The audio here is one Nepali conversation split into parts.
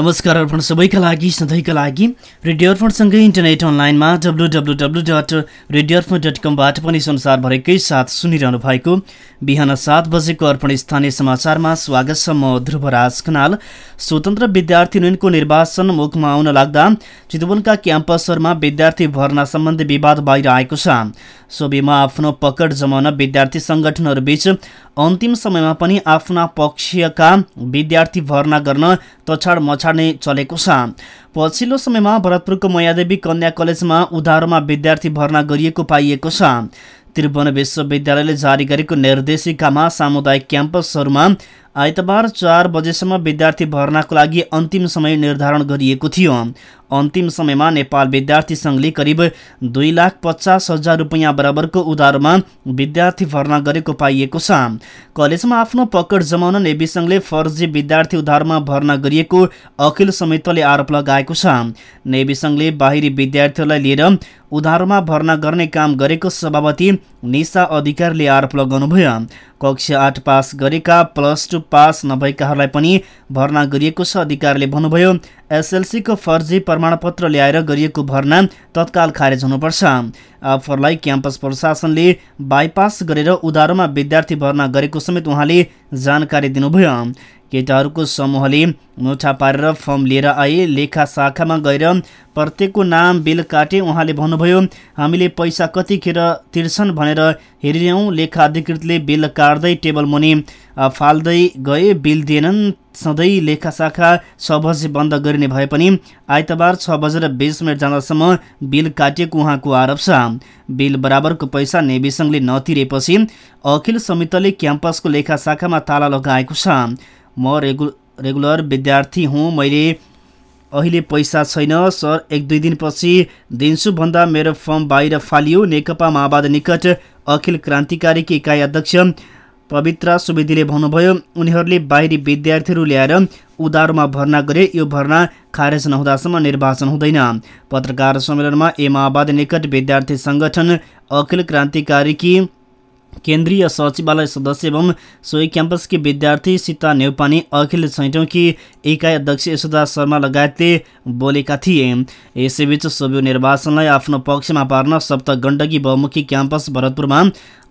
नमस्कार अर्पण सबैका लागि सधैँका लागि। रेडियो अर्पणसँगै इन्टरनेट अनलाइनमा W W W dot radio Arpan dot कमबाट पनि संसारभरिकै साथ सुनिरहनु भएको बिहान सात बजेको अर्पण स्थानीय समाचारमा स्वागत छ म ध्रुवराज खनाल। स्वतन्त्र विद्यार्थी युनियनको निर्वाचन मुखमा आउन लाग्दा चितवनका क्याम्पसहरूमा विद्यार्थी भर्ना सम्बन्धी विवाद बाहिर आएको छ। सोबीमा आफ्नो पकड जमाउन विद्यार्थी सङ्गठनहरूबीच अन्तिम समयमा पनि आफ्ना पक्षका विद्यार्थी भर्ना गर्न तछाड मछाड नै चलेको छ। पछिल्लो समयमा भरतपुरको मयादेवी कन्या कलेजमा उधारोमा विद्यार्थी भर्ना गरिएको पाइएको छ। त्रिभुवन विश्वविद्यालयले जारी गरेको निर्देशिकामा सामुदायिक क्याम्पसहरूमा आइतबार चार बजेसम्म विद्यार्थी भर्नाको लागि अन्तिम समय निर्धारण गरिएको थियो। अन्तिम समयमा नेपाल विद्यार्थी सङ्घले करिब दुई लाख पचास हजार रुपियाँ बराबरको उधारोमा विद्यार्थी भर्ना गरेको पाइएको छ। कलेजमा आफ्नो पकड जमाउन नेवी सङ्घले फर्जी विद्यार्थी उधारमा भर्ना गरिएको अखिल समितिले आरोप लगाएको छ। नेवी सङ्घले बाहिरी विद्यार्थीहरूलाई लिएर उधारोमा भर्ना गर्ने काम गरेको सभापति निशा अधिकारीले आरोप लगाउनुभयो। कक्षा आठ पास गरेका प्लस टू पास नभएकाहरूलाई पनि भर्ना गरिएको छ अधिकारीले भन्नुभयो। एसएलसीको फर्जी प्रमाणपत्र ल्याएर गरिएको भर्ना तत्काल खारेज हुनुपर्छ। आफूहरूलाई क्याम्पस प्रशासनले बाइपास गरेर उधारोमा विद्यार्थी भर्ना गरेको समेत उहाँले जानकारी दिनुभयो। केटाहरूको समूहले मुठा पारेर फर्म लिएर आए लेखा शाखामा गएर प्रत्येकको नाम बिल काटे उहाँले भन्नुभयो हामीले पैसा कतिखेर तिर्छन् भनेर हेरिरहँ लेखा अधिकृतले बिल काट्दै टेबल मुनि फाल्दै गए बिल दिएनन्। सधैँ लेखा शाखा छ बजे बन्द गरिने भए पनि आइतबार छ बजेर बिस मिनट जाँदासम्म बिल काटिएको उहाँको आरोप छ। बिल बराबरको पैसा नेवी सङ्घले नतिरेपछि अखिल समितिले क्याम्पसको लेखा शाखामा ताला लगाएको छ। म रेगु रेगुलर विद्यार्थी हुँ मैले अहिले पैसा छैन सर एक दुई दिनपछि दिन्छु भन्दा मेरो फर्म बाहिर फालियो। नेकपा माओवादी निकट अखिल क्रान्तिकारीकी इकाइ अध्यक्ष पवित्रा सुवेदीले भन्नुभयो उनीहरूले बाहिरी विद्यार्थीहरू ल्याएर उधारोमा भर्ना गरे यो भर्ना खारेज नहुँदासम्म निर्वाचन हुँदैन। पत्रकार सम्मेलनमा ए माओवादी निकट विद्यार्थी सङ्गठन अखिल क्रान्तिकारीकी केन्द्रीय सचिवालय सदस्य एवं सोही क्याम्पसकी विद्यार्थी सीता नेउपानी अखिल छैटौँकी इकाइ अध्यक्ष यशोदा शर्मा लगायतले बोलेका थिए। यसैबीच सोभि निर्वाचनलाई आफ्नो पक्षमा पार्न सप्त गण्डकी बहुमुखी क्याम्पस भरतपुरमा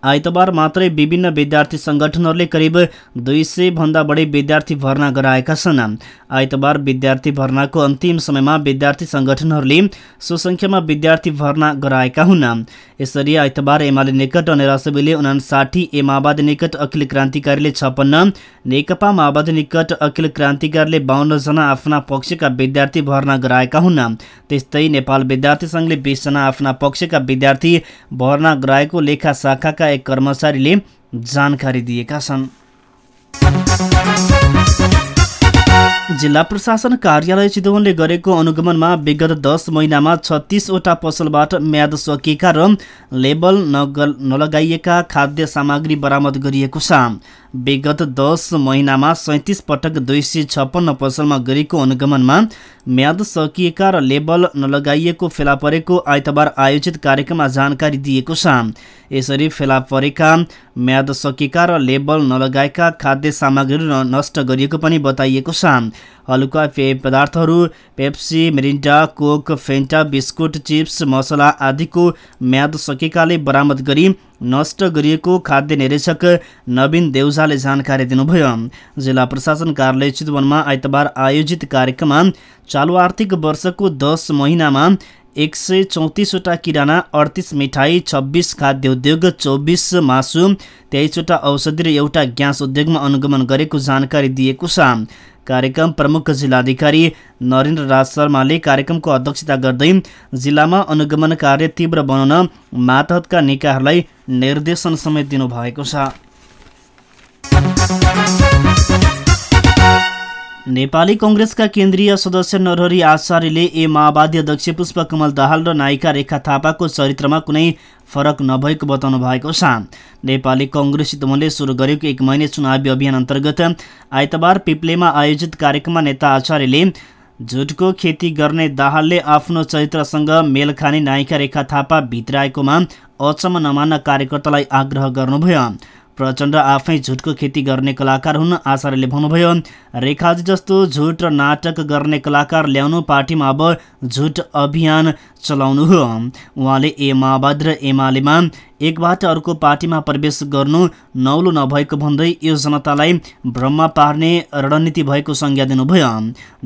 आइतबार मात्रै विभिन्न विद्यार्थी सङ्गठनहरूले करिब दुई सय भन्दा बढी विद्यार्थी भर्ना गराएका छन्। आइतबार विद्यार्थी भर्नाको अन्तिम समयमा विद्यार्थी सङ्गठनहरूले सो सङ्ख्यामा विद्यार्थी भर्ना गराएका हुन्। यसरी आइतबार एमाले निकट अनेरासबीले उनासाठी ए माओवादी निकट अखिल क्रान्तिकारीले छप्पन्न नेकपा माओवादी निकट अखिल क्रान्तिकारीले बाहन्नजना आफ्ना पक्षका विद्यार्थी भर्ना गराएका हुन्। त्यस्तै नेपाल विद्यार्थी सङ्घले बिसजना आफ्ना पक्षका विद्यार्थी भर्ना गराएको लेखा शाखाका कर्मचारीले जानकारी दिएका छन्। जिल्ला प्रशासन कार्यालय चितवनले गरेको अनुगमनमा विगत दस महिनामा छत्तिसवटा पसलबाट म्याद सकिएका र लेबल नलगाइएका खाद्य सामग्री बरामद गरिएको छ। विगत दस महिनामा सैँतिस पटक दुई सय छप्पन्न पसलमा गरेको अनुगमनमा म्याद सकिएका र लेबल नलगाइएको फेला परेको आइतबार आयोजित कार्यक्रममा जानकारी दिएको छ। यसरी फेला परेका म्याद सकिएका र लेबल नलगाएका खाद्य सामग्रीहरू नष्ट गरिएको पनि बताइएको छ। हलुका पेय पदार्थहरू Pepsi Mirinda Coke Fanta biscuit chips मसला आदिको म्याद सकेकाले बरामद गरी नष्ट गरिएको खाद्य निरीक्षक नवीन देउजाले जानकारी दिनुभयो। जिल्ला प्रशासन कार्यालय चितवनमा आइतबार आयोजित कार्यक्रममा चालु आर्थिक वर्षको दस महिनामा एक सय चौतिसवटा किराना अडतिस मिठाई छब्बिस खाद्य उद्योग चौबिस मासु तेइसवटा औषधि र एउटा ग्यास उद्योगमा अनुगमन गरेको जानकारी दिएको छ। कार्यक्रम प्रमुख जिल्लाधिकारी नरेन्द्र राज शर्माले कार्यक्रमको अध्यक्षता गर्दै जिल्लामा अनुगमन कार्य तीव्र बनाउन मातहतका निकायहरूलाई निर्देशन समेत दिनुभएको छ। नेपाली कङ्ग्रेसका केन्द्रीय सदस्य नरहरी आचार्यले ए माओवादी अध्यक्ष पुष्पकमल दाहाल र नायिका रेखा थापाको चरित्रमा कुनै फरक नभएको बताउनु भएको छ। नेपाली कङ्ग्रेस चितवनले सुरु गरेको एक महिने चुनावी अभियान अन्तर्गत आइतबार पिप्लेमा आयोजित कार्यक्रममा नेता आचार्यले झुटको खेती गर्ने दाहालले आफ्नो चरित्रसँग मेल खाने नायिका रेखा थापा भित्राएकोमा अचम्म नमान्न कार्यकर्तालाई आग्रह गर्नुभयो। प्रचण्ड आफै झुटको खेती गर्ने कलाकार हुन् आचार्यले भन्नुभयो रेखाजी जस्तो झुट र नाटक गर्ने कलाकार ल्याउनु पार्टीमा अब झुट अभियान चलाउनु हो। उहाँले ए माओवादी र एमालेमा एकबाट अर्को पार्टीमा प्रवेश गर्नु नौलो नभएको भन्दै यो जनतालाई भ्रममा पार्ने रणनीति भएको संज्ञा दिनुभयो।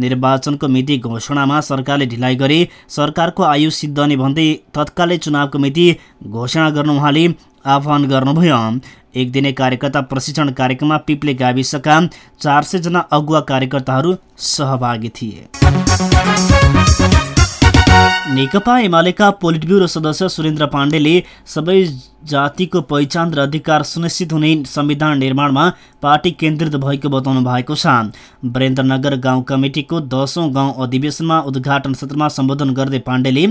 निर्वाचनको मिति घोषणामा सरकारले ढिलाइ गरे सरकारको आयु सिद्धने भन्दै तत्कालै चुनावको मिति घोषणा गर्नु उहाँले आह्वान गर्नुभयो। एक दिने कार्यकर्ता प्रशिक्षण कार्यक्रममा पिप्ले गाविसका चार सयजना अगुवा कार्यकर्ताहरू सहभागी थिए। नेकपा एमालेका पोलिट ब्युरो सदस्य सुरेन्द्र पाण्डेले सबै जातिको पहिचान र अधिकार सुनिश्चित हुने संविधान निर्माणमा पार्टी केन्द्रित भएको बताउनु भएको छ। वीरेन्द्रनगर गाउँ कमिटीको दसौँ गाउँ अधिवेशनमा उद्घाटन सत्रमा सम्बोधन गर्दै पाण्डेले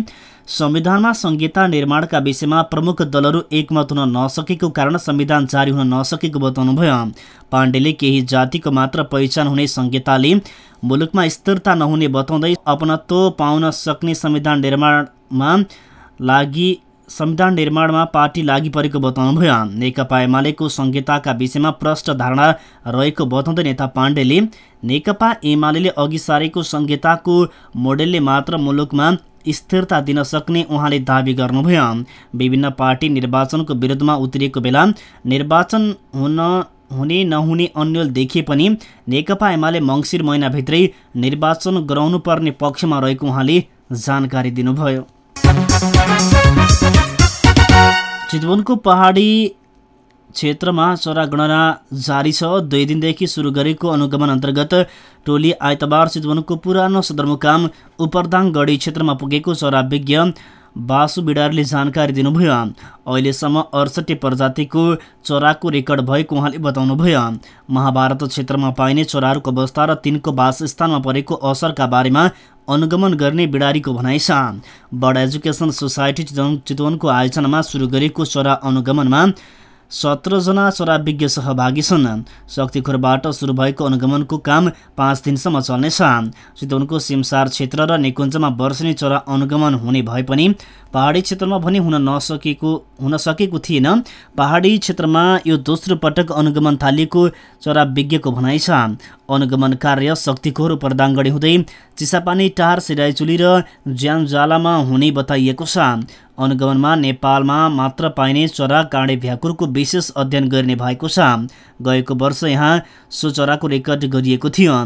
संविधानमा संहिता निर्माणका विषयमा प्रमुख दलहरू एकमत हुन नसकेको कारण संविधान जारी हुन नसकेको बताउनुभयो। पाण्डेले केही जातिको मात्र पहिचान हुने संहिताले मुलुकमा स्थिरता नहुने बताउँदै अपनत्व पाउन सक्ने संविधान निर्माणमा लागि संविधान निर्माणमा पार्टी लागि परेको बताउनुभयो नेकपा एमालेको संहिताका विषयमा प्रष्ट धारणा रहेको बताउँदै नेता पाण्डेले नेकपा एमाले अघि सारेको संहिताको मोडेलले मात्र मुलुकमा स्थिरता दिन सक्ने उहाँले दावी गर्नुभयो। विभिन्न पार्टी निर्वाचनको विरुद्धमा उत्रिएको बेला निर्वाचन हुन हुने नहुने अन्यल देखिए पनि नेकपा एमाले मङ्सिर महिनाभित्रै निर्वाचन गराउनुपर्ने पक्षमा रहेको उहाँले जानकारी दिनुभयो। चितवनको पहाडी क्षेत्रमा चरा गणना जारी छ। दुई दिनदेखि सुरु गरेको अनुगमन अन्तर्गत टोली आइतबार चितवनको पुरानो सदरमुकाम उपरदाङ गढी क्षेत्रमा पुगेको चरा विज्ञ बासु बिडारले जानकारी दिनुभयो। अहिलेसम्म अडसठी प्रजातिको चराको रेकर्ड भएको उहाँले बताउनुभयो। महाभारत क्षेत्रमा पाइने चराहरूको अवस्था र तिनको वासस्थानमा परेको असरका बारेमा अनुगमन गर्ने बिडारीको भनाइ छ। बर्ड एजुकेसन सोसाइटी चितवनको आयोजनामा सुरु गरेको चरा अनुगमनमा सत्रजना चराविज्ञ सहभागी छन्। शक्तिखोरबाट सुरु भएको अनुगमनको काम पाँच दिनसम्म चल्नेछ। चितवनको सिमसार क्षेत्र र निकुञ्जमा वर्षनी चरा अनुगमन हुने भए पनि पहाडी क्षेत्रमा भने हुन नसकेको हुन सकेको थिएन। पहाडी क्षेत्रमा यो दोस्रो पटक अनुगमन थालिएको चराविज्ञको भनाइ छ। अनुगमन कार्य शक्तिखोर प्रदाङ्गडी हुँदै चिसापानी टार सिराइचुली र ज्यानजालामा हुने बताइएको छ। अनुगमनमा नेपालमा मात्र पाइने चरा काँडे भ्याकुरको विशेष अध्ययन गर्ने भएको छ। गएको वर्ष यहाँ सो चराको रेकर्ड गरिएको थियो।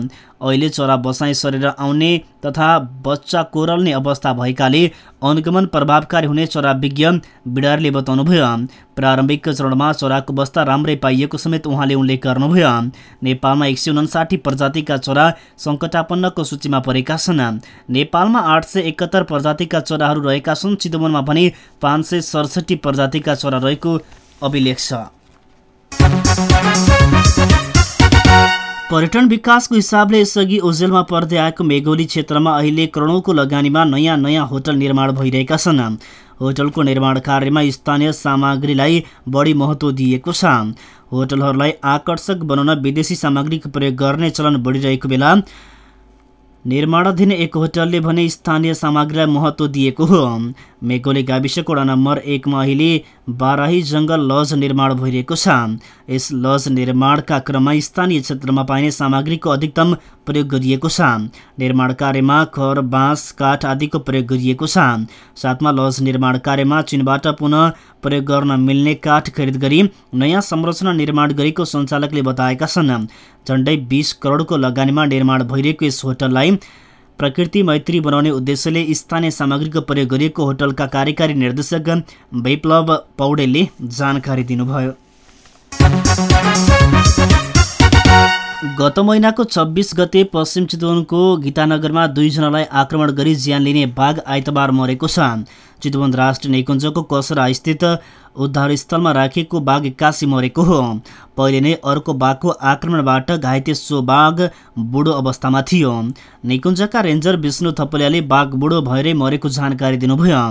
अहिले चरा बसाइ सरेर आउने तथा बच्चा कोरल्ने अवस्था भएकाले अनुगमन प्रभावकारी हुने चरा विज्ञ बिडारले बताउनुभयो। प्रारम्भिक चरणमा चराको अवस्था राम्रै पाइएको समेत उहाँले उल्लेख गर्नुभयो। नेपालमा एक सय प्रजातिका चरा सङ्कटापन्नको सूचीमा परेका छन्। नेपालमा आठ सय एकहत्तर प्रजातिका चराहरू रहेका छन्। चितवनमा पनि पाँच सय सडसठी प्रजातिका चरा रहेको अभिलेख छ। पर्यटन विकासको हिसाबले यसअघि ओजेलमा पर्दै आएको मेघोली क्षेत्रमा अहिले करोडौँको लगानीमा नयाँ नयाँ होटल निर्माण भइरहेका छन्। होटलको निर्माण कार्यमा स्थानीय सामग्रीलाई बढी महत्त्व दिएको छ। होटलहरूलाई आकर्षक बनाउन विदेशी सामग्रीको प्रयोग गर्ने चलन बढिरहेको बेला निर्माणाधीन एक होटलले भने स्थानीय सामग्रीलाई महत्त्व दिएको हो। मेघोली गाविसको वडा नम्बर एकमा अहिले बाराही जङ्गल लज निर्माण भइरहेको छ। यस लज निर्माणका क्रममा स्थानीय क्षेत्रमा पाइने सामग्रीको अधिकतम प्रयोग गरिएको छ। निर्माण कार्यमा खर बाँस काठ आदिको प्रयोग गरिएको छ। साथमा लज निर्माण कार्यमा चीनबाट पुनः प्रयोग गर्न मिल्ने काठ खरिद गरी नयाँ संरचना निर्माण गरेको सञ्चालकले बताएका छन्। झन्डै बिस करोडको लगानीमा निर्माण भइरहेको यस होटललाई प्रकृति मैत्री बनाउने उद्देश्यले स्थानीय सामग्रीको प्रयोग गरिएको होटलका कार्यकारी निर्देशक वैप्लव पौडेलले जानकारी दिनुभयो। गत महिनाको छब्बिस गते पश्चिम चितवनको गीतानगरमा दुईजनालाई आक्रमण गरी ज्यान लिने बाघ आइतबार मरेको छ। चितवन राष्ट्रिय निकुञ्जको कसरा स्थित उद्धारस्थलमा राखिएको बाघ एक्कासी मरेको हो। पहिले नै अर्को बाघको आक्रमणबाट घाइते सो बाघ बुढो अवस्थामा थियो। निकुञ्जका रेन्जर विष्णु थपलियाले बाघ बुढो भएरै मरेको जानकारी दिनुभयो।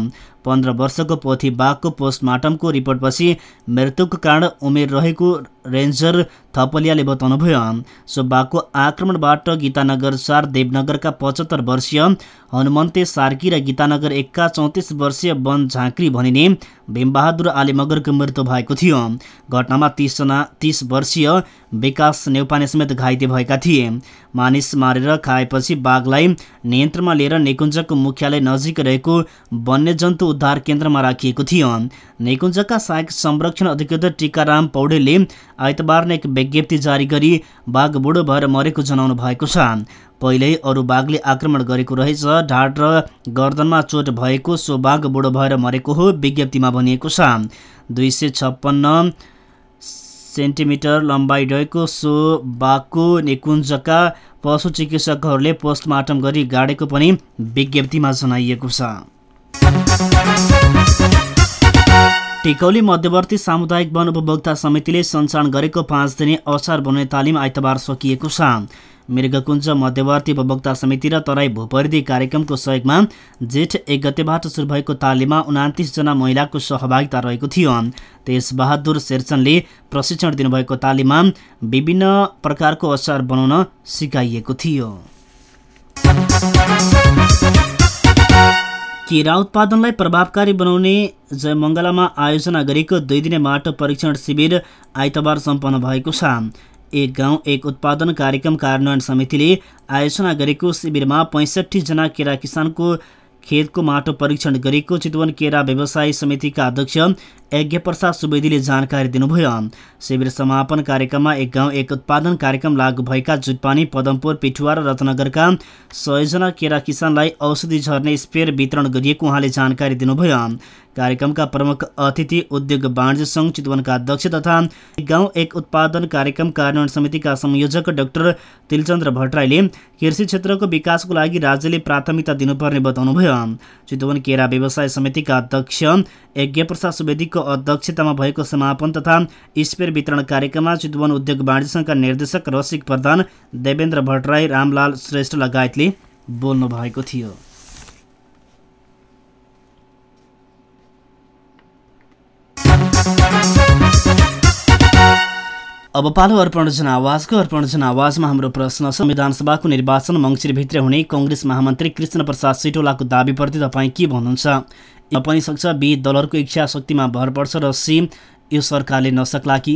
पन्ध्र वर्षको पोथी बाघको पोस्टमार्टमको रिपोर्टपछि मृत्युको कारण उमेर रहेको रेन्जर थपलियाले बताउनुभयो। सो बाघको आक्रमणबाट गीतानगर चार देवनगरका पचहत्तर वर्षीय हनुमन्ते सार्की र गीतानगर एकका चौतिस वर्ष वर्षीय वन झाँक्री भनिने भीमबहादुर आले मगरको मृत्यु भएको थियो। घटनामा तिसजना तिस वर्षीय विकास नेउपाने समेत घाइते भएका थिए। मानिस मारेर खाएपछि बाघलाई नियन्त्रणमा लिएर निकुञ्जको मुख्यालय नजिक रहेको वन्यजन्तु उद्धार केन्द्रमा राखिएको थियो। निकुञ्जका सहायक संरक्षण अधिकृत टिकाराम पौडेलले आइतबार नै एक विज्ञप्ति जारी गरी बाघ बुढो भएर मरेको जनाउनु भएको छ। पहिल्यै अरू बाघले आक्रमण गरेको रहेछ। ढाड र गर्दनमा चोट भएको सो बाघ बुढो भएर मरेको हो विज्ञप्तिमा भनिएको छ। दुई सय छप्पन्न सेन्टिमिटर लम्बाइ रहेको सो बाघको निकुञ्जका पशु चिकित्सकहरूले पोस्टमार्टम गरी गाडेको पनि विज्ञप्तिमा जनाइएको छ। टिकौली मध्यवर्ती सामुदायिक वन उपभोक्ता समितिले सञ्चालन गरेको पाँच दिने असार बनाउने तालिम आइतबार सकिएको छ। मृगकुञ्ज मध्यवर्ती उपभोक्ता समिति र तराई भूपरिधि कार्यक्रमको सहयोगमा जेठ एक गतेबाट सुरु भएको तालिममा उनातिसजना महिलाको सहभागिता रहेको थियो। तेजबहादुर शेरचनले प्रशिक्षण दिनुभएको तालिममा विभिन्न प्रकारको अचार बनाउन सिकाइएको थियो। केरा उत्पादनलाई प्रभावकारी बनाउने जयमङ्गलामा आयोजना गरेको दुई दिने माटो परीक्षण शिविर आइतबार सम्पन्न भएको छ। एक गाउँ एक उत्पादन कार्यक्रम कार्यान्वयन समितिले आयोजना गरेको शिविरमा पैँसठीजना केरा किसानको खेतको माटो परीक्षण गरेको चितवन केरा व्यवसाय समितिका अध्यक्ष यज्ञप्रसाद सुवेदीले जानकारी दिनुभयो। शिविर समापन कार्यक्रममा एक गाउँ एक उत्पादन कार्यक्रम लागू भएका जुटपानी पदमपुर पिठुवा र रत्नगरका सयजना केरा किसानलाई औषधि झर्ने स्पेयर वितरण गरिएको उहाँले जानकारी दिनुभयो। कार्यक्रमका प्रमुख अतिथि उद्योग वाणिज्य सङ्घ चितवनका अध्यक्ष तथा गाउँ एक उत्पादन कार्यक्रम कार्यान्वयन समितिका संयोजक डाक्टर तिलचन्द्र भट्टराईले कृषि क्षेत्रको विकासको लागि राज्यले प्राथमिकता दिनुपर्ने बताउनुभयो। चितवन केरा व्यवसाय समितिका अध्यक्ष यज्ञप्रसाद सुवेदीको अध्यक्षतामा भएको समापन तथा स्पेयर वितरण कार्यक्रममा चितवन उद्योग वाणिज्य सङ्घका निर्देशक रसिक प्रधान देवेन्द्र भट्टराई रामलाल श्रेष्ठ लगायतले बोल्नु भएको थियो। अब पालो अर्पण जनावाजको अर्पण जनावाजमा हाम्रो प्रश्न छ। संविधान सभाको निर्वाचन मङ्सिरभित्र हुने कङ्ग्रेस महामन्त्री कृष्ण प्रसाद सिटोलाको दावीप्रति तपाईँ के भन्नुहुन्छ? पनि सक्छ बी दलहरूको इच्छा शक्तिमा भर पर्छ र सी यो सरकारले नसक्ला कि?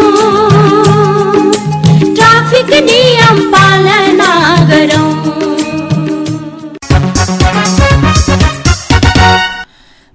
गर